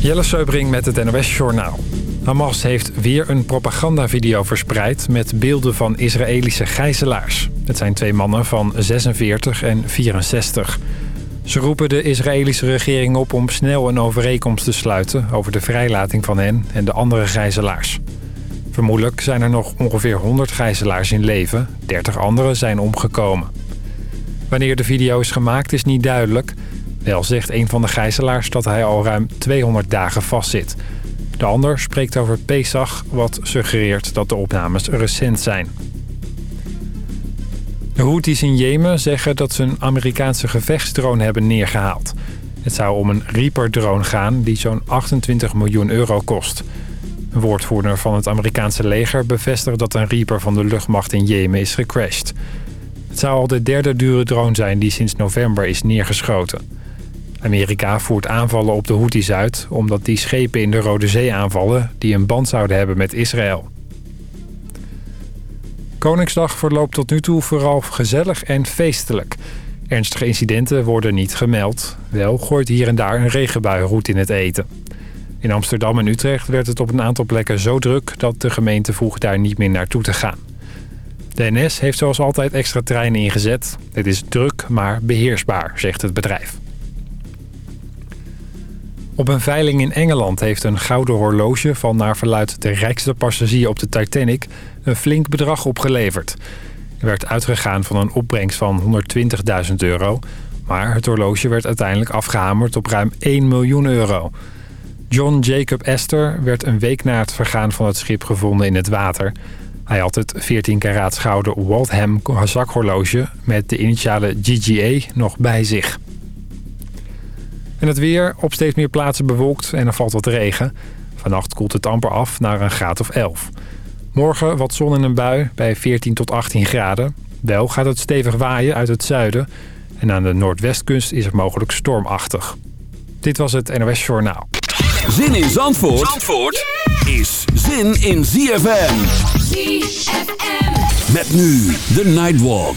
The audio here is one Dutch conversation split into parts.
Jelle Seubring met het NOS Journaal. Hamas heeft weer een propagandavideo verspreid met beelden van Israëlische gijzelaars. Het zijn twee mannen van 46 en 64. Ze roepen de Israëlische regering op om snel een overeenkomst te sluiten... over de vrijlating van hen en de andere gijzelaars. Vermoedelijk zijn er nog ongeveer 100 gijzelaars in leven. 30 anderen zijn omgekomen. Wanneer de video is gemaakt is niet duidelijk... Wel zegt een van de gijzelaars dat hij al ruim 200 dagen vastzit. De ander spreekt over Pesach, wat suggereert dat de opnames recent zijn. De Houthis in Jemen zeggen dat ze een Amerikaanse gevechtsdrone hebben neergehaald. Het zou om een Reaper-drone gaan die zo'n 28 miljoen euro kost. Een woordvoerder van het Amerikaanse leger bevestigt dat een Reaper van de luchtmacht in Jemen is gecrashed. Het zou al de derde dure drone zijn die sinds november is neergeschoten. Amerika voert aanvallen op de Houthis uit... omdat die schepen in de Rode Zee aanvallen... die een band zouden hebben met Israël. Koningsdag verloopt tot nu toe vooral gezellig en feestelijk. Ernstige incidenten worden niet gemeld. Wel gooit hier en daar een regenbui roet in het eten. In Amsterdam en Utrecht werd het op een aantal plekken zo druk... dat de gemeente vroeg daar niet meer naartoe te gaan. De NS heeft zoals altijd extra treinen ingezet. Het is druk, maar beheersbaar, zegt het bedrijf. Op een veiling in Engeland heeft een gouden horloge van naar verluid de rijkste passagier op de Titanic een flink bedrag opgeleverd. Er werd uitgegaan van een opbrengst van 120.000 euro, maar het horloge werd uiteindelijk afgehamerd op ruim 1 miljoen euro. John Jacob Astor werd een week na het vergaan van het schip gevonden in het water. Hij had het 14 karaats gouden Waltham zakhorloge met de initiale GGA nog bij zich. En het weer op steeds meer plaatsen bewolkt en er valt wat regen. Vannacht koelt het amper af naar een graad of 11. Morgen wat zon in een bui bij 14 tot 18 graden. Wel gaat het stevig waaien uit het zuiden. En aan de noordwestkust is het mogelijk stormachtig. Dit was het NOS Journaal. Zin in Zandvoort, Zandvoort is zin in ZFM. ZFM. Met nu de Nightwalk.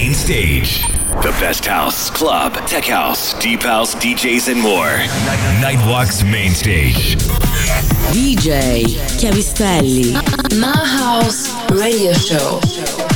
Main Stage. The best house, club, tech house, deep house, DJs, and more. Nightwalk's main stage. DJ Chiavistelli. My House Radio Show.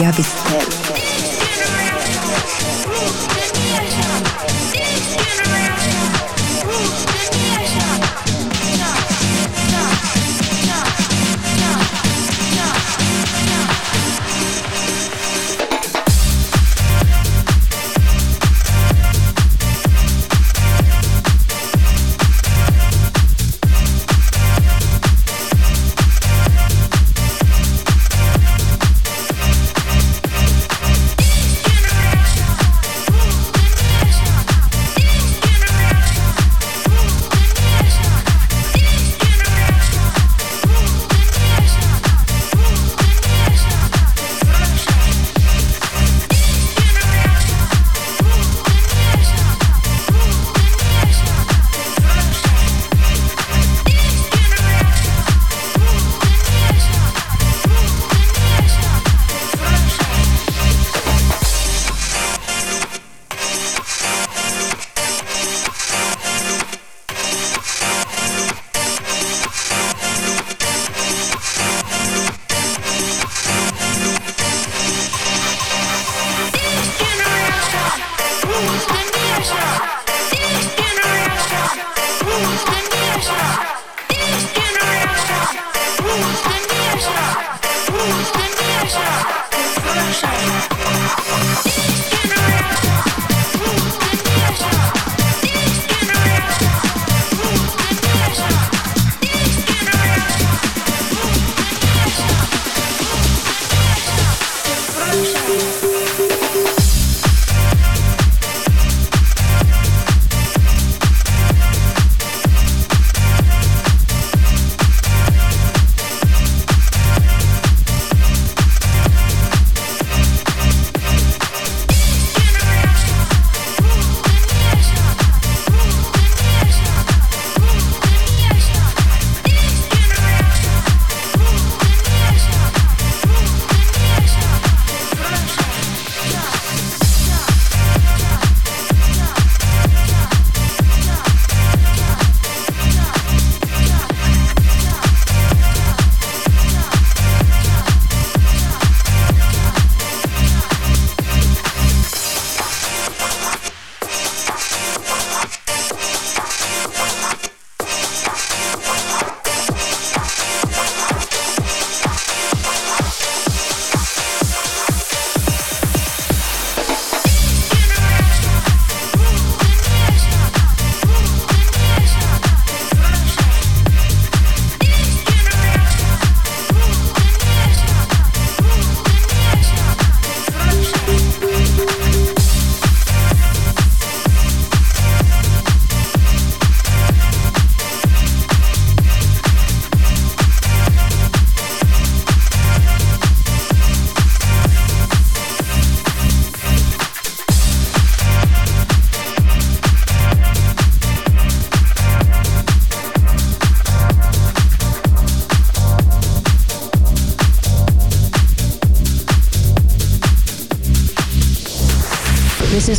Media Visión.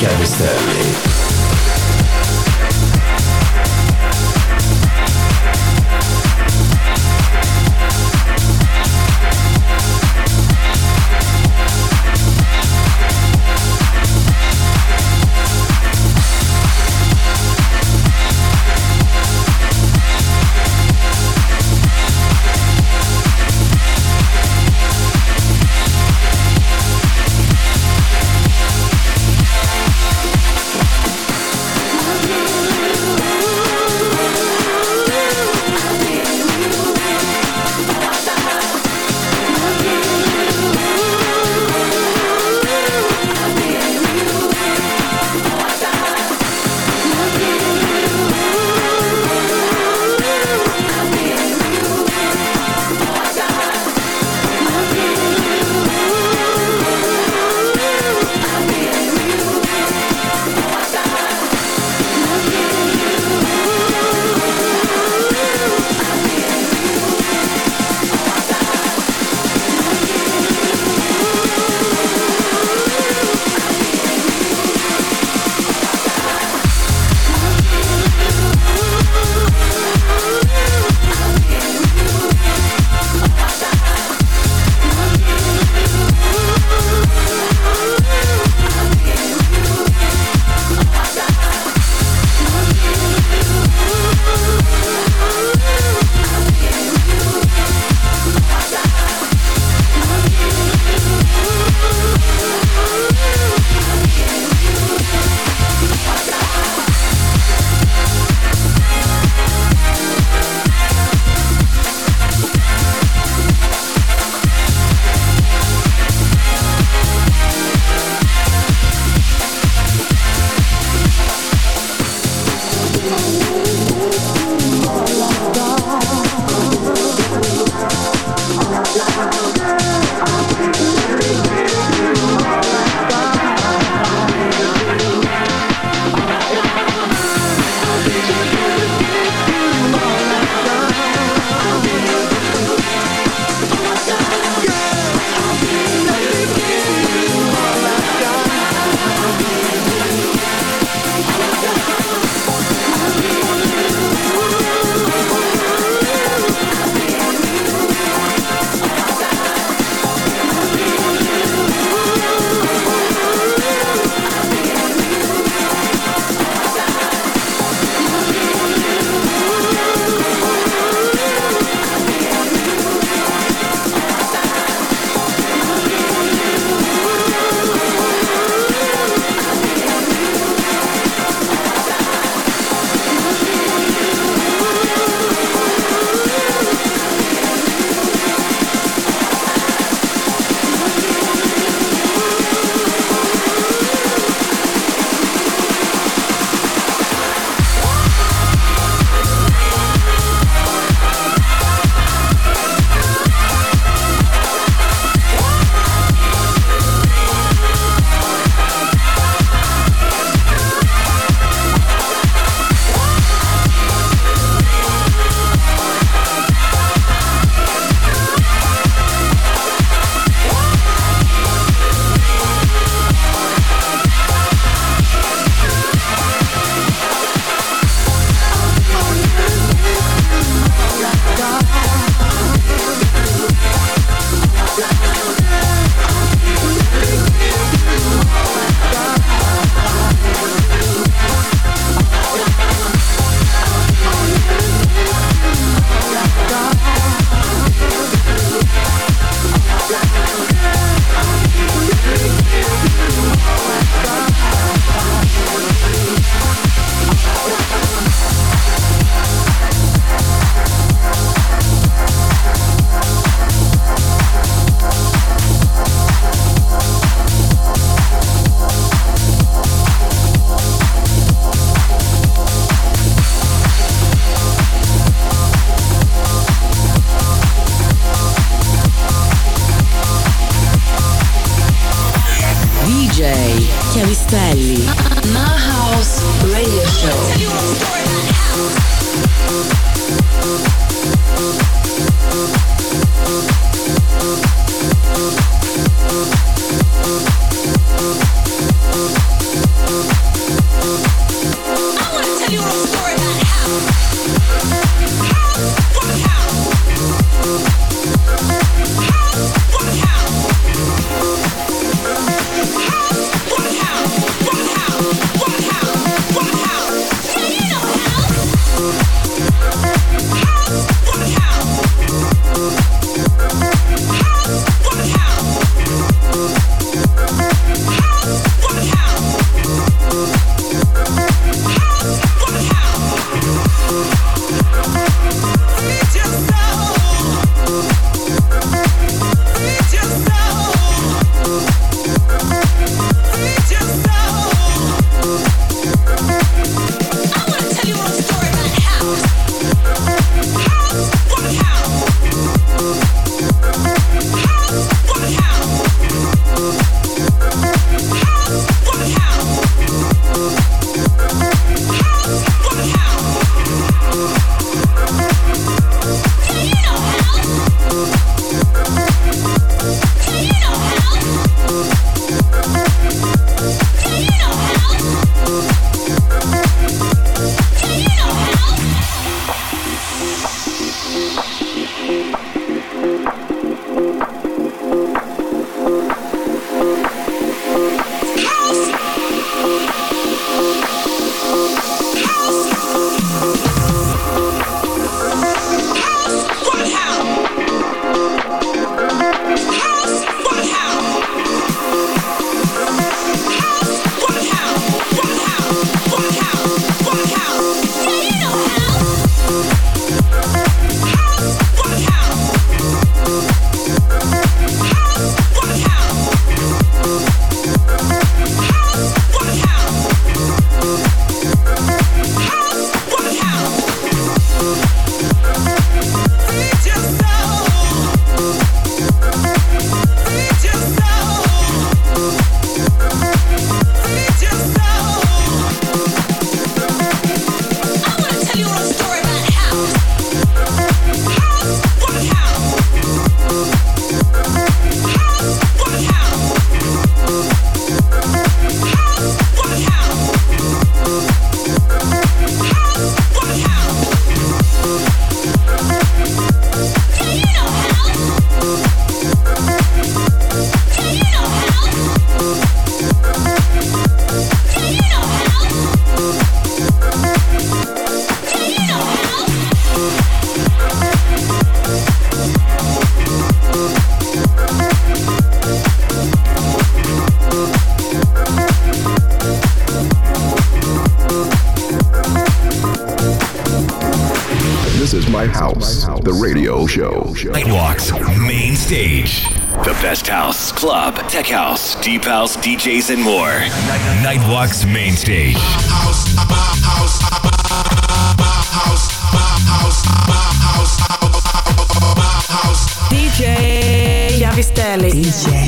Calvester. Deep house, DJs, and more. Nightwalk's main stage. DJ Chiavistelli. DJ